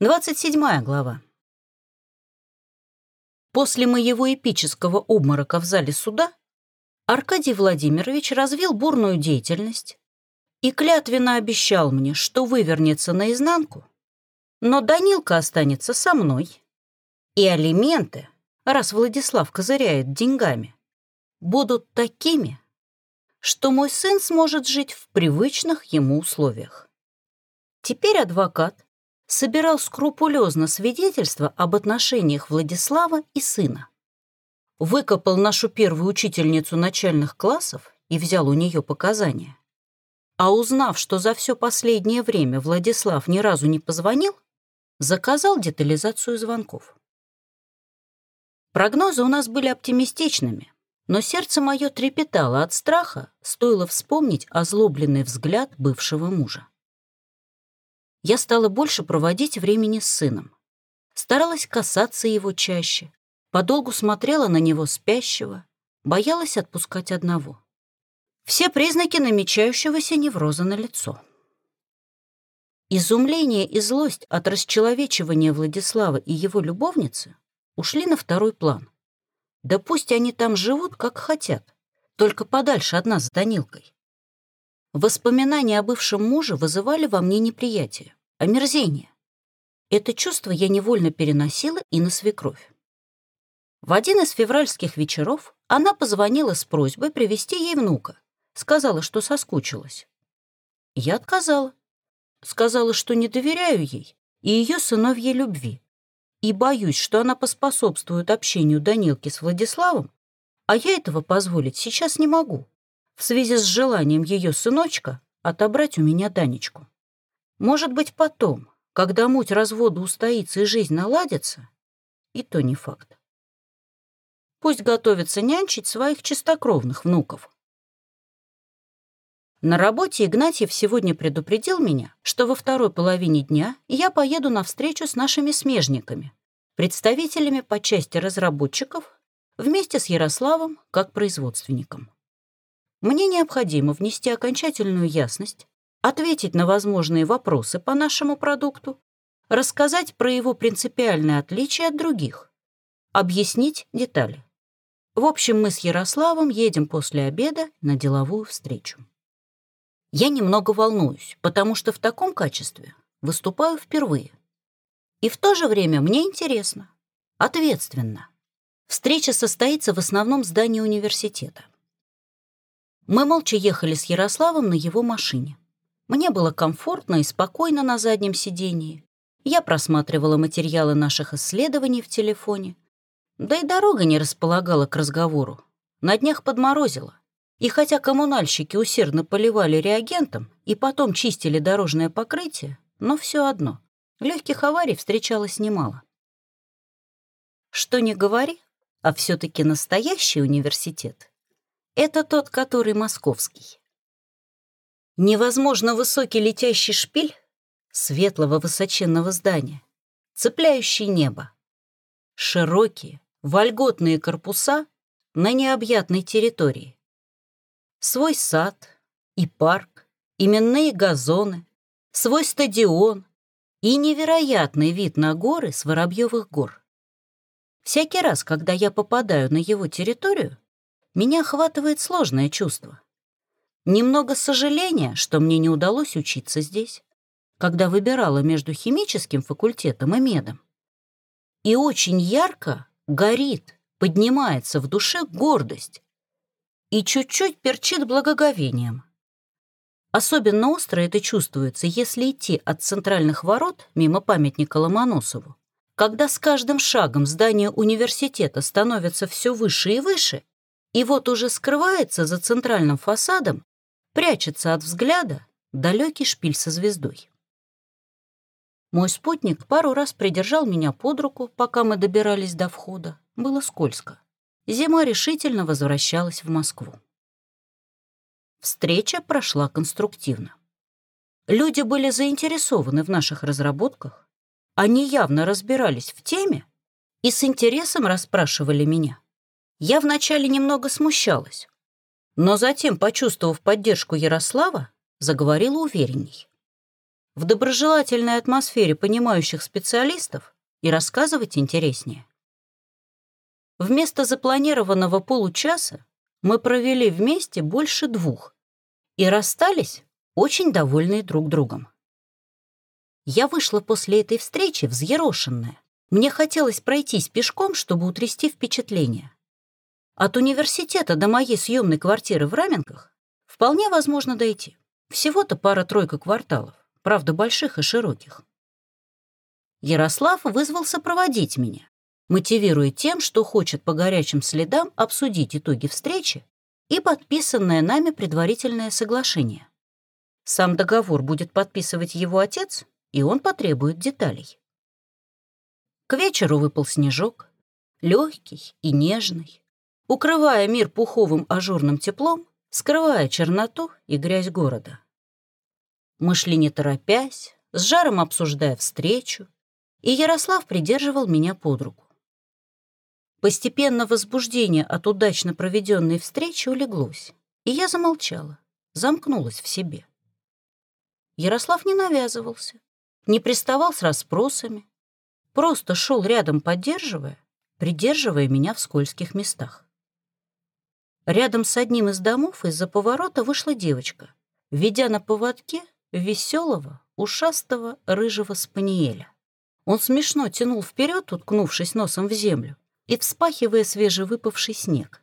27 глава. После моего эпического обморока в зале суда Аркадий Владимирович развил бурную деятельность и клятвенно обещал мне, что вывернется наизнанку, но Данилка останется со мной, и алименты, раз Владислав козыряет деньгами, будут такими, что мой сын сможет жить в привычных ему условиях. Теперь адвокат собирал скрупулезно свидетельства об отношениях Владислава и сына. Выкопал нашу первую учительницу начальных классов и взял у нее показания. А узнав, что за все последнее время Владислав ни разу не позвонил, заказал детализацию звонков. Прогнозы у нас были оптимистичными, но сердце мое трепетало от страха, стоило вспомнить озлобленный взгляд бывшего мужа я стала больше проводить времени с сыном. Старалась касаться его чаще, подолгу смотрела на него спящего, боялась отпускать одного. Все признаки намечающегося невроза на лицо. Изумление и злость от расчеловечивания Владислава и его любовницы ушли на второй план. Да пусть они там живут, как хотят, только подальше от нас с Данилкой. Воспоминания о бывшем муже вызывали во мне неприятие, омерзение. Это чувство я невольно переносила и на свекровь. В один из февральских вечеров она позвонила с просьбой привести ей внука. Сказала, что соскучилась. Я отказала. Сказала, что не доверяю ей и ее сыновьей любви. И боюсь, что она поспособствует общению Данилки с Владиславом, а я этого позволить сейчас не могу в связи с желанием ее сыночка отобрать у меня Данечку. Может быть, потом, когда муть развода устоится и жизнь наладится, и то не факт. Пусть готовится нянчить своих чистокровных внуков. На работе Игнатьев сегодня предупредил меня, что во второй половине дня я поеду на встречу с нашими смежниками, представителями по части разработчиков, вместе с Ярославом как производственником. Мне необходимо внести окончательную ясность, ответить на возможные вопросы по нашему продукту, рассказать про его принципиальное отличие от других, объяснить детали. В общем, мы с Ярославом едем после обеда на деловую встречу. Я немного волнуюсь, потому что в таком качестве выступаю впервые. И в то же время мне интересно, ответственно. Встреча состоится в основном здании университета. Мы молча ехали с Ярославом на его машине. Мне было комфортно и спокойно на заднем сидении. Я просматривала материалы наших исследований в телефоне. Да и дорога не располагала к разговору. На днях подморозила. И хотя коммунальщики усердно поливали реагентом и потом чистили дорожное покрытие, но все одно, легких аварий встречалось немало. Что не говори, а все таки настоящий университет это тот, который московский. Невозможно высокий летящий шпиль светлого высоченного здания, цепляющий небо. Широкие, вольготные корпуса на необъятной территории. Свой сад и парк, именные газоны, свой стадион и невероятный вид на горы с Воробьевых гор. Всякий раз, когда я попадаю на его территорию, меня охватывает сложное чувство. Немного сожаления, что мне не удалось учиться здесь, когда выбирала между химическим факультетом и медом. И очень ярко горит, поднимается в душе гордость и чуть-чуть перчит благоговением. Особенно остро это чувствуется, если идти от центральных ворот мимо памятника Ломоносову, когда с каждым шагом здание университета становится все выше и выше, и вот уже скрывается за центральным фасадом, прячется от взгляда далекий шпиль со звездой. Мой спутник пару раз придержал меня под руку, пока мы добирались до входа. Было скользко. Зима решительно возвращалась в Москву. Встреча прошла конструктивно. Люди были заинтересованы в наших разработках, они явно разбирались в теме и с интересом расспрашивали меня. Я вначале немного смущалась, но затем, почувствовав поддержку Ярослава, заговорила уверенней. в доброжелательной атмосфере понимающих специалистов и рассказывать интереснее. Вместо запланированного получаса мы провели вместе больше двух и расстались очень довольные друг другом. Я вышла после этой встречи взъерошенная. Мне хотелось пройтись пешком, чтобы утрясти впечатление. От университета до моей съемной квартиры в Раменках вполне возможно дойти. Всего-то пара-тройка кварталов, правда, больших и широких. Ярослав вызвался проводить меня, мотивируя тем, что хочет по горячим следам обсудить итоги встречи и подписанное нами предварительное соглашение. Сам договор будет подписывать его отец, и он потребует деталей. К вечеру выпал снежок, легкий и нежный, укрывая мир пуховым ажурным теплом скрывая черноту и грязь города. Мы шли не торопясь, с жаром обсуждая встречу, и Ярослав придерживал меня под руку. Постепенно возбуждение от удачно проведенной встречи улеглось, и я замолчала, замкнулась в себе. Ярослав не навязывался, не приставал с расспросами, просто шел рядом, поддерживая, придерживая меня в скользких местах. Рядом с одним из домов из-за поворота вышла девочка, ведя на поводке веселого, ушастого, рыжего спаниеля. Он смешно тянул вперед, уткнувшись носом в землю и вспахивая свежевыпавший снег.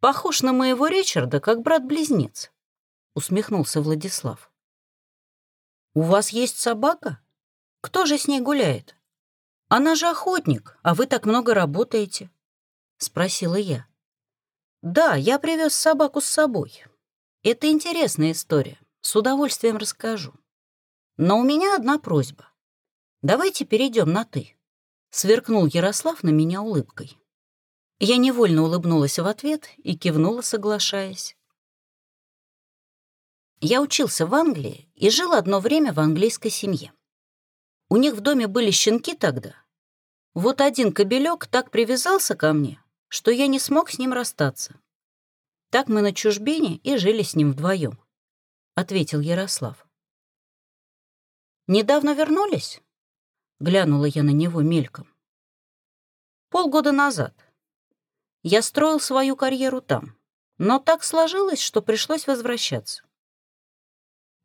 «Похож на моего Ричарда, как брат-близнец», — усмехнулся Владислав. «У вас есть собака? Кто же с ней гуляет? Она же охотник, а вы так много работаете», — спросила я. «Да, я привез собаку с собой. Это интересная история. С удовольствием расскажу. Но у меня одна просьба. Давайте перейдем на «ты». Сверкнул Ярослав на меня улыбкой. Я невольно улыбнулась в ответ и кивнула, соглашаясь. Я учился в Англии и жил одно время в английской семье. У них в доме были щенки тогда. Вот один кобелек так привязался ко мне, что я не смог с ним расстаться. Так мы на чужбине и жили с ним вдвоем, ответил Ярослав. Недавно вернулись? Глянула я на него мельком. Полгода назад. Я строил свою карьеру там, но так сложилось, что пришлось возвращаться.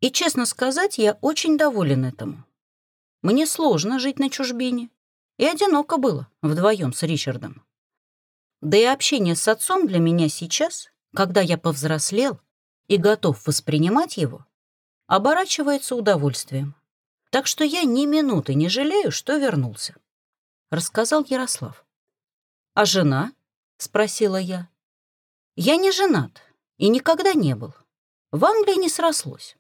И, честно сказать, я очень доволен этому. Мне сложно жить на чужбине, и одиноко было вдвоем с Ричардом. Да и общение с отцом для меня сейчас, когда я повзрослел и готов воспринимать его, оборачивается удовольствием. Так что я ни минуты не жалею, что вернулся», — рассказал Ярослав. «А жена?» — спросила я. «Я не женат и никогда не был. В Англии не срослось.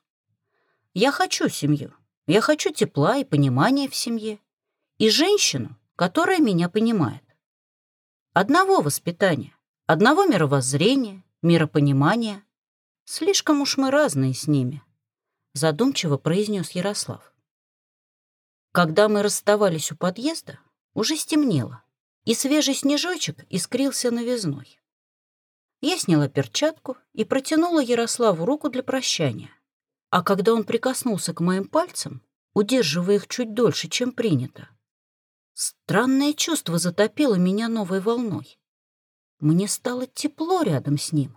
Я хочу семью, я хочу тепла и понимания в семье, и женщину, которая меня понимает одного воспитания, одного мировоззрения, миропонимания. Слишком уж мы разные с ними, задумчиво произнес Ярослав. Когда мы расставались у подъезда, уже стемнело, и свежий снежочек искрился новизной. Я сняла перчатку и протянула Ярославу руку для прощания. А когда он прикоснулся к моим пальцам, удерживая их чуть дольше, чем принято, Странное чувство затопило меня новой волной. Мне стало тепло рядом с ним.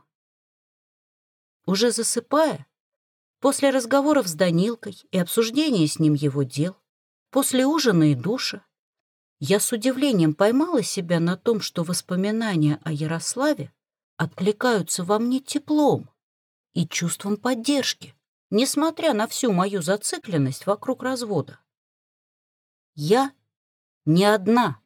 Уже засыпая, после разговоров с Данилкой и обсуждения с ним его дел, после ужина и душа, я с удивлением поймала себя на том, что воспоминания о Ярославе откликаются во мне теплом и чувством поддержки, несмотря на всю мою зацикленность вокруг развода. Я не одна.